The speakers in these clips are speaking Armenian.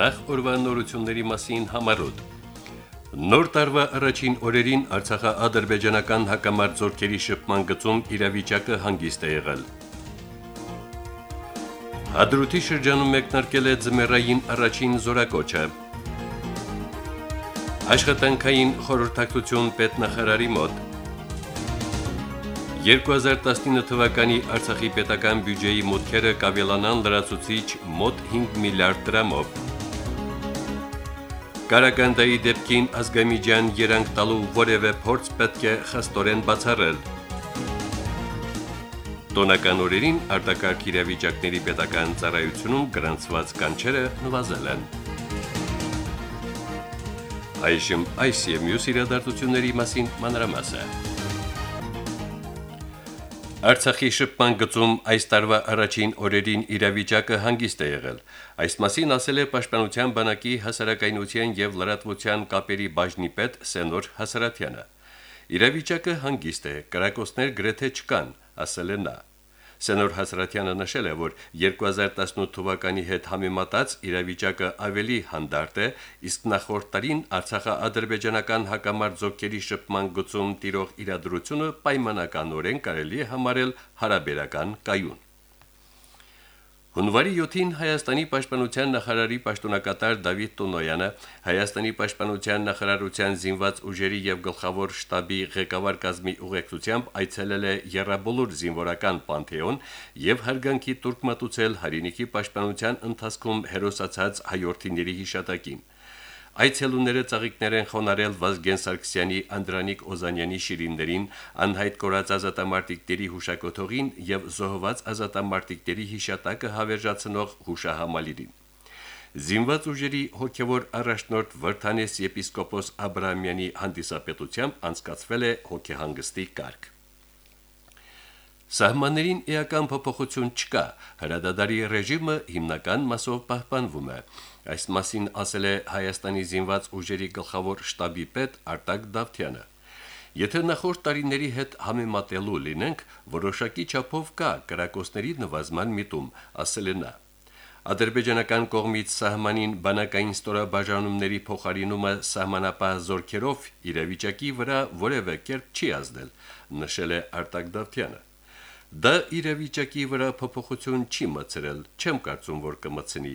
Նախ օրվա նորությունների մասին համարոտ։ Նոր տարվա առաջին օրերին Արցախա-ադրբեջանական հակամարտ շփման գծում իրավիճակը հանգիստ է եղել։ Հադրութի շրջանում մեկնարկել է ձմեռային առաջին զորակոչը։ Աշխատանքային խորհրդակցություն պետնախարարի մոտ 2019 թվականի Արցախի պետական բյուջեի մուտքերը կավելանան լրացուցիչ մոտ 5 միլիարդ դրամով։ Կարագանդայի դեպքին ազգամիջյան երանք տալու որևէ փորձ պետք է խստորեն բացառել։ Տոնական օրերին արտակարգ իրավիճակների պետական ծառայությունում գրանցված կանչերը նվազել են։ Այժմ այս եւ մյուս իրադարձությունների մասին մանրամասը։ Արցախի շփման գծում այս տարվա առաջին օրերին իրավիճակը հանգիստ է եղել։ Այս մասին ասել է Պաշտպանության բանակի հասարակայնության եւ լրատվության կապերի բաժնի պետ Սենոր Հասարատյանը։ Իրավիճակը հանգիստ է, կրակոցներ գրեթե չկան, ասել է նա։ Սենոր Հասրատյանը նշել է, որ 2018 թվականի հետ համեմատած իրավիճակը ավելի հանդարտ է, իսկ նախորդ տարին Արցախա-ադրբեջանական հակամարտ զոհերի շփման գծում տիրող իրադրությունը պայմանականորեն կարելի է համարել հարաբերական կայուն։ Հունվարի 7-ին Հայաստանի պաշտպանության նախարարի պաշտոնակատար Դավիթ Տոնոյանը Հայաստանի պաշտպանության նախարարության զինված ուժերի եւ գլխավոր շտաբի ղեկավար կազմի ուղեկցությամբ այցելել է Եռաբոլոր զինվորական պանթեոն եւ հարգանքի տուրք մատուցել հայրենիքի պաշտպանության ընթացքում հերոսացած հայրենիների հիշատակին։ Այցելուները ծաղիկներ են խոնարել Վազգեն Սարգսյանի, Անդրանիկ Օզանյանի շիրիմներին, անհայտ կորած ազատամարտիկների հուշակոթողին եւ զոհված ազատամարտիկների հիշատակը հավերժացնող հուշահամալիրին։ Զինված ուժերի հոգևոր առաջնորդ Վրթանես եպիսկոպոս Աբրահամյանի հանդիսապետությամբ անցկացվել է հոգեհանգստի կարգ։ Սահմաններին էական փոփոխություն չկա, հրադադարի ռեժիմը հիմնական մասով պահպանվում է։ Այս մասին ասել է Հայաստանի զինված ուժերի գլխավոր շտաբի պետ Արտակ Դավթյանը։ Եթե նախորդ տարիների հետ համեմատելու լինենք, որոշակի չափով կա կրակոցների նվազման միտում, ասել է նա։ Ադրբեջանական կողմից սահմանին բանակային ստորաբաժանումների փոխարինումը սահմանապահ զորքերով իրավիճակի վրա որևէ կերպ չի ազդել, նշել է Արտակ Դավթյանը։ Դա իրավիճակի վրա փոփոխություն չի մցրել, չեմ կարծում, որ կմցնի։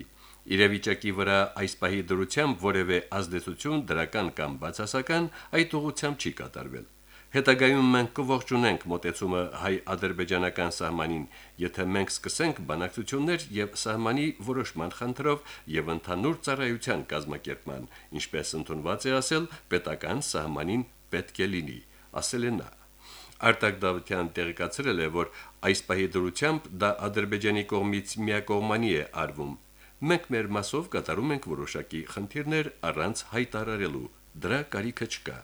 Իրավիճակի վրա այս պահի դրությամբ որևէ ազդեցություն դրական կամ բացասական այդ ուղությամբ չի կատարվել։ Հետագայում մենք կողջունենք մոտեցումը հայ-ադրբեջանական սահմանին, եթե մենք սկսենք բանակցություններ եւ սահմանի որոշման խնդրով եւ ընդհանուր ծառայության կազմակերպման, ինչպես ընդունված է ասել, պետական սահմանին պետք է լինի, ասել է նա։ Արտակ Դավթյան տեղեկացրել է, որ այս պահի դրությամբ դա Ադրբեջանի կողմից միակողմանի է արվում։ Մենք մեր մասով կատարում ենք որոշակի խնդիրներ առանց հայտարարելու։ Դրա կարիքը չկա։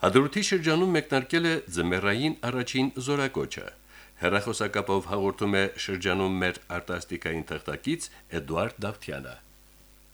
Հադրութի շրջանում մեկնարկել է ձմեռային առաջին զորակոչը։ Հերախոսակապով հաղորդում է շրջանում մեր արտասթիկային թղթակից Էդուարդ Դավթյանը։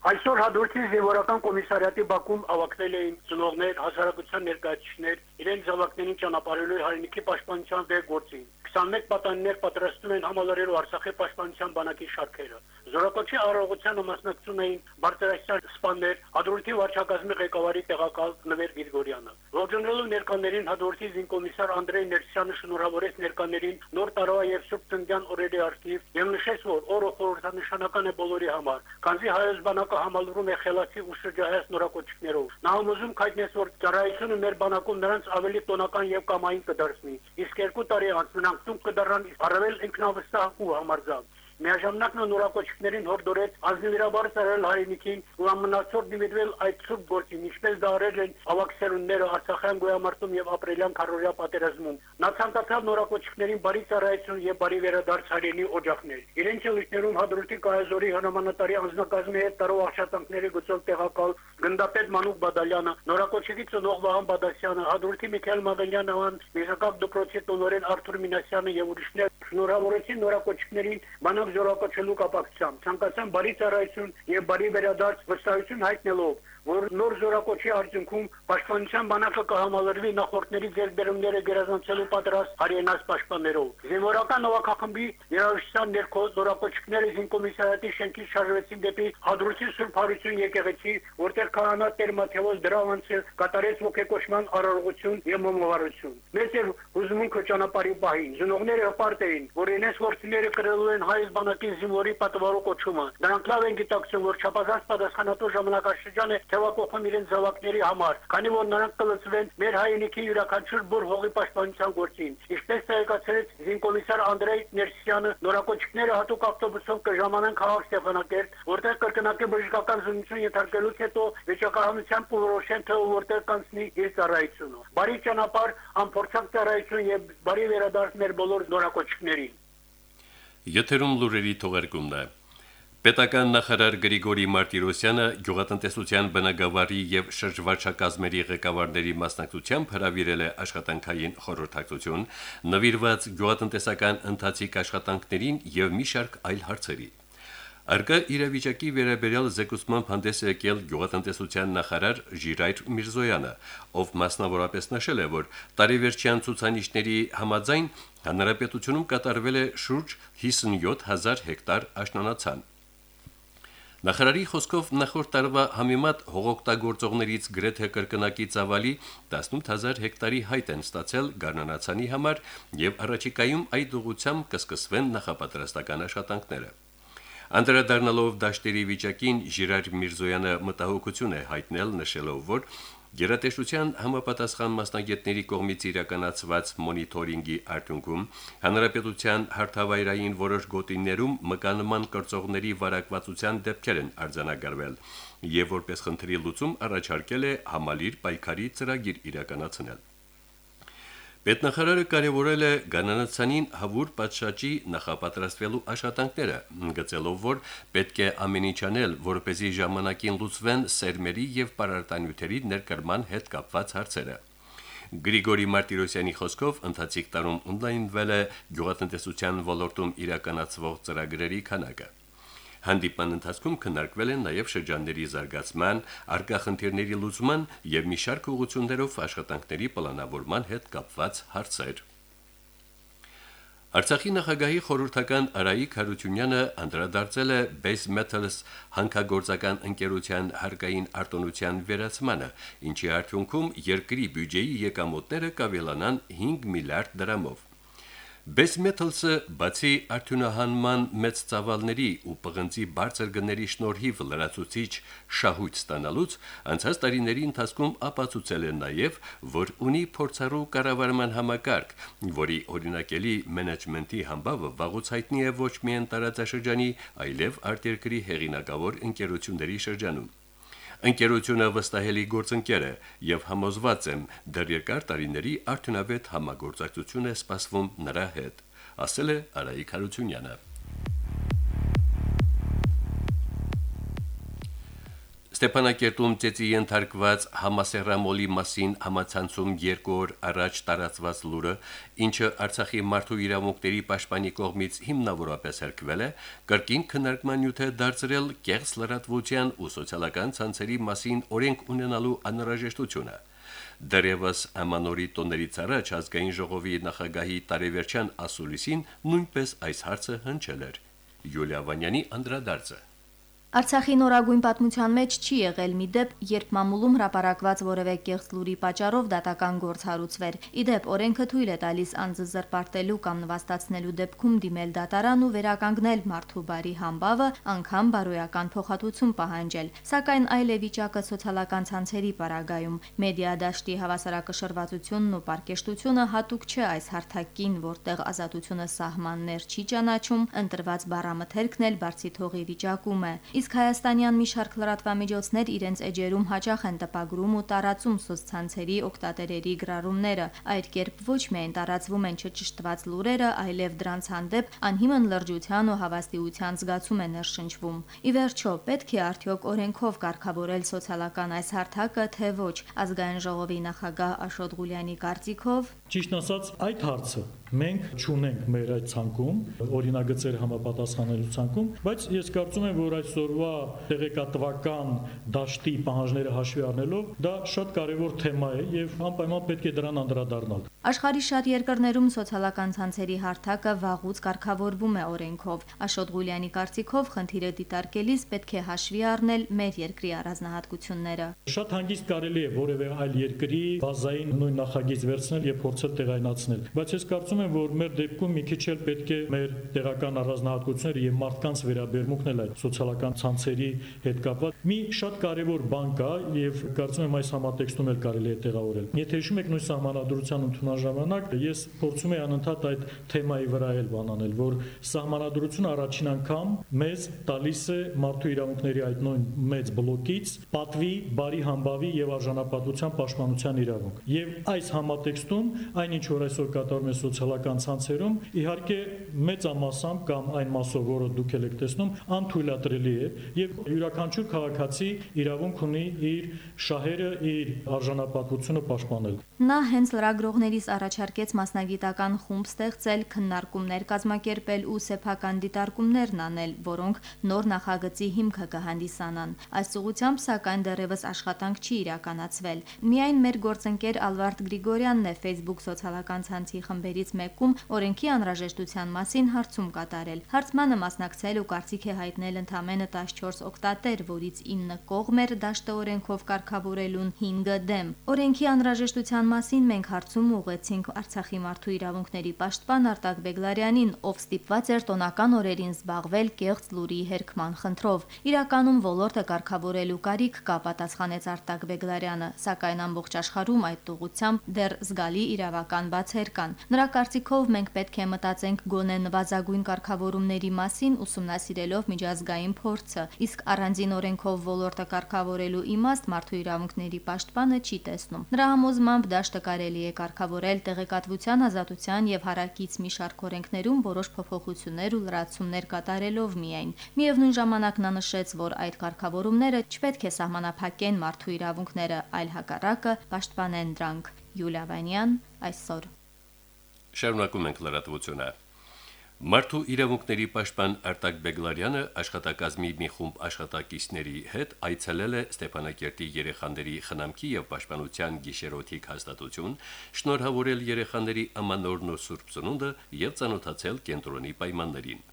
Այսօր հադրութի զինվորական կոմիսարիատի Բաքում ավակնել էին ծնողներ, հասարակության ներկայացուցիչներ, իրենց զավակներին ճանապարհելու հայրենիքի պաշտպանության դեր գործին։ 21 պատանիներ պատրաստում են համալրելու Արցախի պաշտպանության բանակի շարքերը։ Զորակոչի առողջությանը մասնակցում էին բարձրաստիճան սպաներ, հադրութի վարչակազմի ղեկավարի տեղակալ Նվեր Գրիգորյանը։ Ողջունելու ներկաներին հադրութի զինկոմիսար Անդրեյ Ներսյանը շնորհավորեց ներկաներին նոր տարվա եւ Սուրբ Ծննդյան օրերի արդիվ եւ նշեց, որ օրը խորհրդանշանական է բոլորի համար, քանզի հայոց բանակը համալրում է խելացի ու շրջահայաց նորակոչիկներով։ Նա համոզում հայտնեց, որ ծառայությունը մեր բանակում նրանց ավելի տոնական եւ կամային կդարձնի։ Իսկ երկու տարի անց նրանք տուն կդառնան առավել ինքնավստահ ու համարձակ։ Միաժամանակ նա նորակոչիկներին հորդորեց ազնվիրաբար ծառայել հայրենիքին ու ամնացոր դիմել այդ ցուրտ գործին, ինչպես դա արել են ավակսերունները Արցախյան գոյամարտում եւ ապրիլյան քարորյա պատերազմում։ Նա ցանկացավ նորակոչիկներին բարի ծառայություն եւ բարի վերադարձ հայրենի օջախներ։ Իրենց ելույթներում հադրութի կայազորի հնամանատարի անձնակազմի հետ տարող արշատանքների գծով տեղակալ գնդապետ Մանուկ Բադալյանը, նորակոչիկի ծնող Վահան Բադասյանը, հադրութի Միքայել Մադելյանը, Միշակապ դպրոցի տնօրեն Արթուր Մինասյանը եւ ուրիշներ շնորհավորեցին նորակոչիկներին բանակ օրինակ զորակոչելու կապակցությամբ ցանկացան բարի ծառայություն եւ բարի վերադարձ վստահություն հայտնելով որ նոր զորակոչի արդյունքում պաշտպանության բանակը կհամալրվի նախորդների ձեռբերումները գերազանցելու պատրաստ հայրենաց պաշտպաններով։ Զինվորական նավակախմբի երաժշտության ներքո զորակոչիկները զինկոմիսարիատի շենքից շարժվեցին դեպի Հադրութի Սուրբ Հարություն եկեղեցի, որտեղ քահանա Տեր Մաթեոս դրավանցը կատարեց ողեկոչման արարողություն եւ մոմավարություն։ Մեծ էր հուզմունքը ճանապարհի պահին։ Զնողները հպարտ էին, որ ինես գործիները կրելու են հայ բանակի զինվորի պատվարո կոչումը։ Նրանք լավ են գիտակցում, որ չափազանց պատասխանատու ժամանակաշրջան է թեվակողում իրենց զավակների համար, քանի որ նրանք կլծվեն մեր հայրենիքի յուրաքանչյուր բուր հողի պաշտպանության գործին։ Ինչպես տեղեկացրեց զինկոմիսար Անդրեյ Ներսյանը, նորակոչիկները հատուկ ավտոբուսով կժամանան քաղաք Ստեփանակերտ, որտեղ կրկնակի բժշկական զինություն ենթարկելուց հետո վիճակահանությամբ կորոշեն թե որտեղ կանցնի իր ծառայությունը։ Բարի ճանապարհ, ամփոփակ ծառայություն եւ բարի վերադարձ մեր բոլոր նորակոչիկներին։ Եթերում լուրերի թողարկումն է։ Պետական նախարար Գրիգորի Մարտիրոսյանը գյուղատնտեսության բնագավառի եւ շրջվարչակազմերի ղեկավարների մասնակցությամբ հրավիրել է աշխատանքային խորհրդակցություն նվիրված գյուղատնտեսական ընթացիկ աշխատանքներին եւ մի շարք այլ հարցերի։ Արկա իրավիճակի վերաբերյալ զեկուցման հանդես է եկել գյուղատնտեսության նախարար Ժիրայր Միրզոյանը, ով մասնավորապես նշել է, որ տարեվերջյան ցուցանիշների համաձայն հանրապետությունում կատարվել է շուրջ 57000 հեկտար աշնանացան։ Նախարարի խոսքով նախորդ տարվա համեմատ հողօգտագործողներից գրեթե կրկնակի ծավալի 18000 հեկտարի հայտ են ստացել գարնանացանի համար եւ առաջիկայում այդ ուղությամբ կսկսվեն նախապատրաստական աշխատանքները։ Անդրադառնալով դաշտերի վիճակին Ժիրար Միրզոյանը մտահոգություն է հայտնել նշելով, որ Գերատեսչության համապատասխան մասնագետների կողմից իրականացված մոնիթորինգի արդյունքում հանրապետության հարթավայրային որոշ գոտիներում մկանման կրծողների վարակվածության դեպքեր են արձանագրվել եւ որպես խնդրի լուծում առաջարկել է համալիր պայքարի ծրագիր իրականացնել։ Պետնախարարը կարևորել է գանանացանին հավուր պատշաճի նախապատրաստվելու աշխատանքները, գծելով, որ պետք է ամեն ինչ անել, որպեսզի ժամանակին լուծվեն սերմերի եւ պարարտանյութերի ներկրման հետ կապված հարցերը։ Գրիգորի Մարտիրոսյանի խոսքով ընթացիկ տարում օնլայնվել է գյուղատնտեսության ոլորտում իրականացվող ծրագրերի քանակը։ Հանդիպման ընթացքում քննարկվել են նաև շրջանների զարգացման, արկա խնդիրների լուծման եւ մի շարք ուղղություններով աշխատանքների պլանավորման հետ կապված հարցեր։ Արցախի նախագահի խորհրդական Արայիկ Հարությունյանը անդրադարձել է Base Metals հանքագործական ընկերության հարկային արտոնության վերացմանը, ինչի արդյունքում երկրի բյուջեի եկամուտները կավելանան 5 միլիարդ դրամով։ Base Metals-ը բացի արդյունահանման մեծ ծավալների ու պղնձի բարձր գների շնորհիվ լրացուցիչ շահույթ ստանալուց անցած տարիների ընթացքում ապացուցել է նաև, որ ունի փորձառու կառավարման համակարգ, որի օրինակելի մենեջմենտի համբավը վաղուց հայտնի է ոչ միայն տարածաշրջանի, այլև արտերկրի հեղինակավոր ընկերությունների շրջանում։ Ընկերությունը վստահելի գործընկեր է եւ համոզված եմ, դեռ երկար տարիների արդյունավետ համագործակցություն է սպասվում նրա հետ, ասել է Արայիկ Հարությունյանը։ Ստեփանակերտում ծեծի ենթարկված համասերամոլի մասին համացանցում երկու օր առաջ տարածված լուրը, ինչը Արցախի մարդու իրավունքների պաշտպանի կողմից հիմնավորապես հերկվել է, կրկին քննարկման նյութ է դարձրել կեղծ լրատվության ու սոցիալական ցանցերի մասին օրենք ունենալու անհրաժեշտությունը։ Դերևս ամանորի տոներից առաջ ազգային ժողովի նախագահի տարեվերջյան ասուլիսին նույնպես այս հարցը հնչել էր։ Յուլիա Վանյանի անդրադարձը Արցախի նորագույն պատմության մեջ չի եղել մի դեպ, երբ մամուլում հրապարակված որևէ կեղծ լուրի պատճառով դատական գործ հարուցվեր։ Իդեպ օրենքը թույլ է տալիս անձը զրպարտելու կամ նվաստացնելու դեպքում դիմել դատարան ու վերականգնել մարդու բարի համբավը, անգամ բարոյական փոխհատուցում պահանջել։ Սակայն այլ է վիճակը սոցիալական ցանցերի պարագայում։ Մեդիա դաշտի հավասարակշռվածությունն ու պարկեշտությունը հատուկ չէ այս հարթակին, որտեղ ազատությունը սահմաններ չի ճանաչում, ընտրված բառամթերքն էլ բարձի թողի վիճակում է։ Իսկ իսկ հայաստանյան մի շարք լրատվամիջոցներ իրենց էջերում հաճախ են տպագրում ու տարածում սոցցանցերի օկտատերերի գրառումները։ Այդ կերպ ոչ միայն տարածվում են չճշտված լուրերը, այլև դրանց հանդեպ անհիմն լրջության ու հավաստիության զգացում է ներշնչվում։ Ի վերջո, պետք է արդյոք օրենքով կարգավորել սոցիալական այս հարթակը, թե ոչ, ազգային ժողովի նախագահ Աշոտ Ղուլյանի կարծիքով Ճիշտ ասած, այդ հարցը մենք ճունենք մեր այդ ցանկում, օրինագծեր համապատասխանելու ցանկում, բայց ես կարծում եմ, որ այսօրվա տեղեկատվական դաշտի պահանջները հաշվի առնելով, դա շատ կարևոր թեմա է եւ անպայման պետք է դրան անդրադառնալ։ Աշխարհի շատ երկրներում սոցիալական ցանցերի հարթակը վաղուց կարգավորվում է օրենքով։ Աշոտ Ղուլյանի կարծիքով խնդիրը դիտարկելիս պետք է հաշվի առնել մեր երկրի առանձնահատկությունները։ Շատ հանգիստ կարելի է որևէ այլ երկրի բազային նույն նախագիծ վերցնել եւ փորձել տեղայնացնել, բայց ես կարծում եմ, որ մեր դեպքում մի քիչ էլ պետք է մեր տեղական առանձնահատկությունները եւ մարդկանց վերաբերմունքն էլ այդ սոցիալական ցանցերի հետ կապված մի շատ կարևոր բան կա եւ կարծում եմ այս համատեքստում էլ կարելի է տեղավորել։ Եթե հիշում եք նույն սահմանադրության ընդունման ժամանակ ես փորձում եի անընդհատ այդ թեմայի վրա էլ բանանել, որ սահմանադրությունը առաջին անգամ մեզ տալիս է մարդու իրավունքների այդ նույն մեծ բլոկից պատվի, բարի համբավի եւ արժանապատվության պաշտպանության իրավունք։ Եվ այս համատեքստում այնինչ որ այսօր կատարվում է սոցիալական ցանցերում, իհարկե մեծամասամբ կամ այն մասով, որը դուք եք տեսնում, անթույլատրելի է եւ յուրաքանչյուր քաղաքացի իրավունք ունի իր շահերը, իր արժանապատվությունը պաշտպանել։ Նա հենց լրագրողների կողմից առաջարկեց մասնագիտական խումբ ստեղծել, քննարկումներ կազմակերպել ու սեփական դիտարկումներն անել, որոնք նոր նախագծի հիմքը կհանդիսանան։ Այս ուղղությամբ սակայն դեռևս աշխատանք չի իրականացվել։ Միայն մեր գործընկեր Ալվարդ Գրիգորյանն է Facebook սոցիալական ցանցի խմբերից մեկում օրենքի անհրաժեշտության մասին հարցում կատարել։ Հարցմանը մասնակցել ու կարծիք է հայտնել ընդամենը 14 օկտատեր, որից 9 կողմ էր դաշտը օրենքով կարգավորելուն 5-ը դեմ։ Օրենքի անհրաժեշտության մասին մենք հարցում ուղեցինք Արցախի մարդու իրավունքների պաշտպան Արտակ Բեգլարյանին, ով ստիպված էր տոնական օրերին զբաղվել կեղծ լուրի հերքման խնդրով։ Իրականում ոլորտը կարգավորելու կարիք կա, պատասխանեց Արտակ Բեգլարյանը, սակայն ամբողջ աշխարհում այդ ուղությամբ դեռ զգալի իրավական բացեր կան։ Նրա կարծիքով մենք պետք է մտածենք գոնե նվազագույն կարգավորումների մասին, ուսումնասիրելով միջազգային փորձը, իսկ առանձին օրենքով ոլորտը կարգավորելու իմաստ մարդու իրավունքների պաշտպանը չի տեսնում։ Նրա համոզմամբ դաշտը կարելի է կարգավորել տեղեկատվության ազատության եւ հարակից մի շարք օրենքներում որոշ փոփոխություններ ու լրացումներ կատարելով միայն։ Միևնույն ժամանակ նա նշեց, որ այդ կարգավորումները չպետք է սահմանափակեն մարդու իրավունքները, այլ հակառակը պաշտպանեն դրանք։ Յուլիա Վանյան այսօր Շարունակում ենք լրատվությունը։ Մարդու իրավունքների պաշտպան Արտակ Բեգլարյանը աշխատակազմի մի խումբ աշխատակիցների հետ այցելել է Ստեփանակերտի երեխաների խնամքի եւ պաշտպանության գիշերօթիկ հաստատություն, շնորհավորել երեխաների ամանորն ու Սուրբ Ծնունդը եւ ծանոթացել կենտրոնի պայմաններին։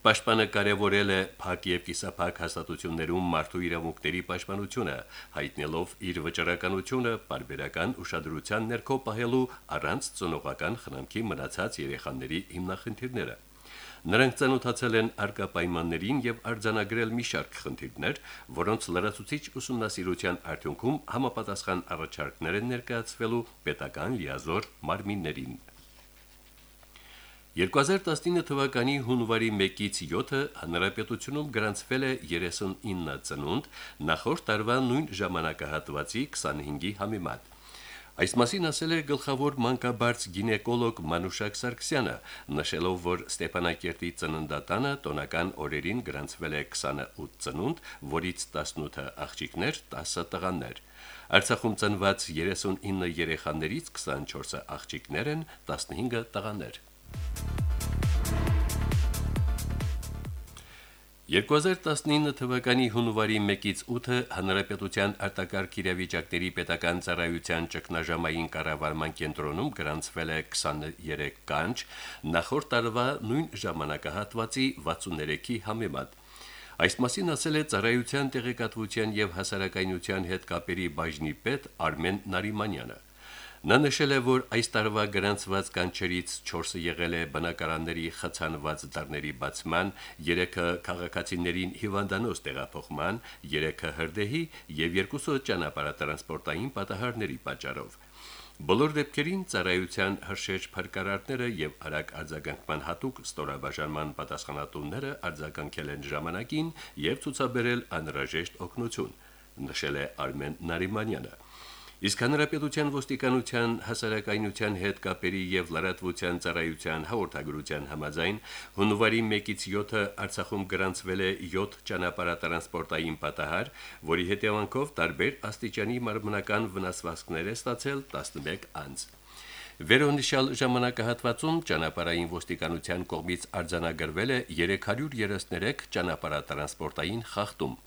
Պաշտպանը կարևորել է փակ եւ կիսափակ հաստատություններում մարդու իրավունքների պաշտպանությունը, հայտնելով իր վճռականությունը բարբերական ուշադրության ներքո պահելու առանց ծնողական խնամքի մնացած երեխաների հիմնախնդիրները։ Նրանք ցանոթացել են արկա պայմաններին եւ արձանագրել մի շարք խնդիրներ, որոնց լրացուցիչ ուսումնասիրության արդյունքում համապատասխան առաջարկներ են ներկայացվելու պետական լիազոր մարմիններին։ 2019 թվականի հունվարի 1-ից 7-ը հանրապետությունում գրանցվել է 39 ծնունդ, նախորդ տարվա նույն ժամանակահատվածի 25-ի համեմատ։ Այս մասին ասել է գլխավոր մանկաբարձ գինեկոլոգ Մանուշակ Սարգսյանը, նշելով, որ Ստեփանակերտի ծննդատանը տոնական օրերին գրանցվել է 28 ծնունդ, որից 18-ը աղջիկներ, 10-ը տղաներ։ Արցախում ծնված 39 երեխաներից 24-ը աղջիկներ են, 15-ը տղաներ։ 2019 թվականի հունվարի 1-ից 8-ը Հանրապետության արտակարգ իրավիճակների պետական ծառայության ճգնաժամային կառավարման կենտրոնում գրանցվել է 23 կանչ, նախորդ տարվա նույն ժամանակահատվածի 63-ի համեմատ։ Այս մասին ասել է ծառայության տեղեկատվության եւ հասարակայնության հետ կապերի բաժնի պետ Արմեն Նարիմանյանը։ Նա նշել է, որ այս տարվա գրանցված կանչերից 4-ը եղել է բնակարանների խցանված դռների բացման, 3-ը քաղաքացիներին հիվանդանոց տեղափոխման, 3-ը հրդեհի եւ 2-ը ճանապարհատրանսպորտային պատահարների պատճառով։ Բոլոր դեպքերին ծառայության հրշեջ փրկարարները եւ արագ արձագանքման հատուկ ստորաբաժանման պատասխանատուները արձագանքել են ժամանակին եւ ցուցաբերել անհրաժեշտ օգնություն, նշել է Արմեն Նարիմանյանը։ Իսկ հանրապետության ոստիկանության հասարակայնության հետ կապերի եւ լրատվության ծառայության հաղորդագրության համաձայն հունվարի 1-ից 7-ը Արցախում գրանցվել է 7 ճանապարհատրանսպորտային պատահար, որի հետևանքով տարբեր աստիճանի մարմնական վնասվածքներ է ստացել 11 անձ։ Վերոնիշալ ժամանակահատվածում ճանապարհային ոստիկանության կողմից արձանագրվել է 333 ճանապարհատրանսպորտային խախտում։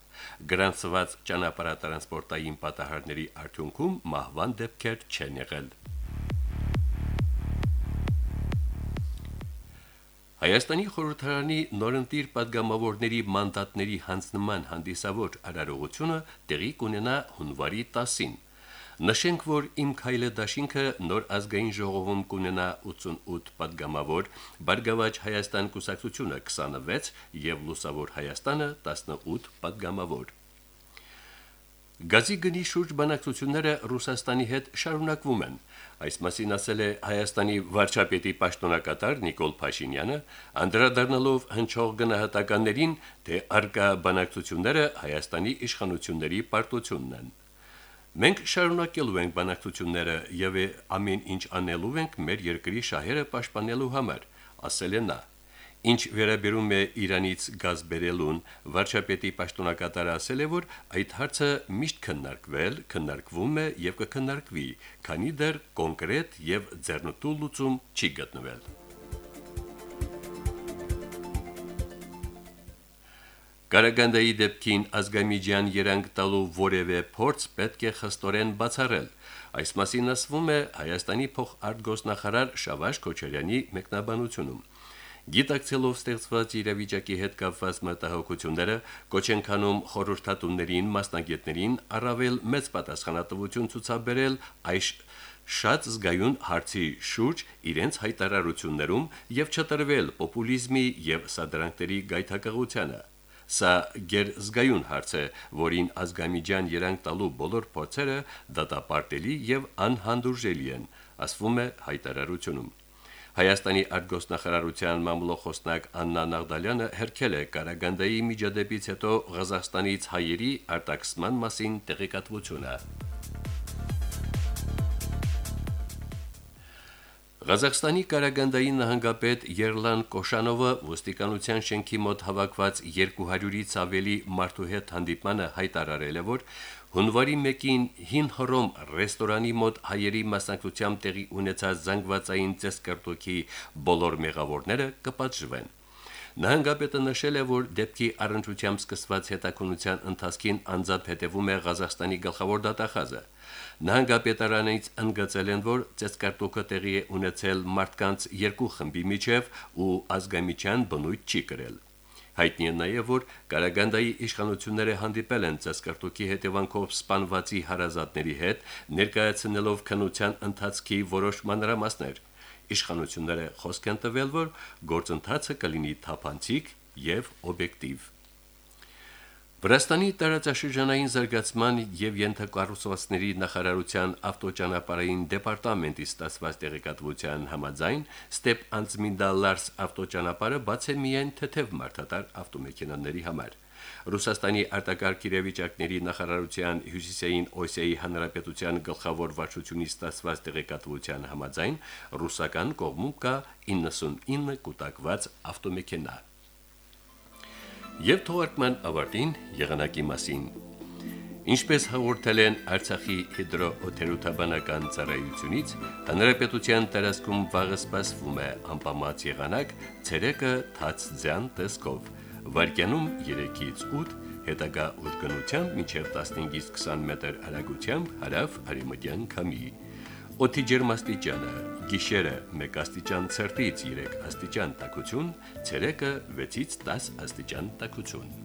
Գրանցված ճանապարհատրանսպորտային պատահարների արդյունքում մահվան դեպքեր չեն եղել։ Հայաստանի խորհրդարանի նորընտիր падգամավորների մանդատների հանձնման հանդիսավոր արարողությունը տեղի կունենա հունվարի 10-ին։ Նշենք, որ Իմ քայլը դաշինքը նոր ազգային ժողովում կունենա 88 падգամավոր, Բարգավաճ Հայաստան կուսակցությունը 26 եւ Լուսավոր Հայաստանը 18 падգամավոր։ Գազի գնի շուրջ բանակցությունները Ռուսաստանի հետ շարունակվում են։ Այս մասին ասել է Հայաստանի վարչապետի պաշտոնակատար Նիկոլ Փաշինյանը, անդրադառնալով հնչող գնահատականներին, թե արկա բանակցությունները Հայաստանի իշխանությունների պարտությունն են։ Մենք շարունակելու ենք բանակցությունները եւ ամեն ինչ անելու ենք մեր երկրի շահերը պաշտպանելու համար, ասել է նա. Ինչ վերաբերում է Իրանից գազ բերելուն, վարչապետի պաշտոնակատարը ասել է, որ այդ հարցը միշտ քննարկվել, քննարկվում է եւ կքննարկվի, քանի դեռ կոնկրետ եւ ձեռնտու լուծում չի գտնվել։ Կարագանդայի դեպքին ազգամիջյան երանգ տալու որևէ փորձ պետք է խստորեն բացառել։ Այս մասին ասվում է Հայաստանի փոխարտգոսնախարար Շավարժ Քոչարյանի մեկնաբանությունում։ Գիտակցելով ստեղծված իրավիճակի հետ կապված մտահոգությունները, կոչ են քանում խորհրդատուներին, մասնագետներին առավել մեծ պատասխանատվություն ցուցաբերել այս շատ զգայուն հարցի շուրջ իրենց հայտարարություններում եւ չտրվել պոպուլիզմի եւ սադրանքների գայթակղությանը։ Սա գերզգայուն հարց է, որին ազգամիջյան երանգ տալու բոլոր փորձերը դատապարտելի եւ անհանդուրժելի են, ասվում է հայտարարությունում։ Հայաստանի արտգոսնախարարության մամլոխոսնակ Աննա Նաղդալյանը հերքել է Կարագանդայի միջադեպից հետո Ղազախստանից հայերի արտաքսման մասին տեղեկատվությունը։ Ղազախստանի Կարագանդայի նահանգապետ Երլան Կոշանովը ոստիկանության շենքի մոտ հավաքված 200-ից ավելի մարդու հետ հանդիպմանը հայտարարել է, որ Հունվարի 1-ին Հին Հռոմ ռեստորանի մոտ հայերի մասնակցությամբ տեղի ունեցած զանգվածային ծեսկրտոքի բոլոր մեղավորները կպատժվեն։ Նահանգապետը նշել է, որ դեպքի առընչությամբ սկսված հետաքննության ընթացքին անձամբ հետևում է Ղազախստանի գլխավոր դատախազը։ Նահանգապետարանից ընդգծել են, որ ծեսկարտոկը տեղի է ունեցել մարդկանց երկու խմբի միջև ու ազգամիչյան բնույթ չի կրել։ Հայտնի է նաև, որ Կարագանդայի իշխանությունները հանդիպել են ծեսկրտուկի հետևանքով սպանվածի հարազատների հետ, ներկայացնելով քնության ընթացքի որոշ մանրամասներ։ Իշխանությունները խոսք են տվել, որ գործընթացը կլինի թափանցիկ եւ օբյեկտիվ։ Վրաստանի տարածաշրջանային զարգացման եւ յենթակառուցվածքների նախարարության ավտոճանապարհային դեպարտամենտի ստացված տեղեկատվության համաձայն Ստեփ Անցմինդալարս ավտոճանապարհը բաց է միայն թեթև մարդատար ավտոմեքենաների համար։ Ռուսաստանի արտակարգ իրավիճակների նախարարության Հյուսիսային Օսիայի հանրապետության գլխավոր վարչությունից ստացված տեղեկատվության համաձայն ռուսական կողմում կա 99 կուտակված ավտոմեքենա։ Եվ թողարկման ավարտին եղանակի մասին։ Ինչպես հաղորդել են Արցախի հիդրոօթերոթաբանական ծառայությունից, հանրապետության տարածքում վաղը սպասվում է անպամած եղանակ, ցերեկը թաց ձյան տեսքով։ Վարկյանում 3-ից 8 հետագա ուժգնությամբ մինչև 15-ից 20 մետր հեռագությամբ հարավ արևմտյան քամի։ Օդի ջերմաստիճանը՝ գիշերը 1 աստիճան ցերտից 3 աստիճան տաքություն, ցերեկը 6-ից 10 աստիճան տաքություն։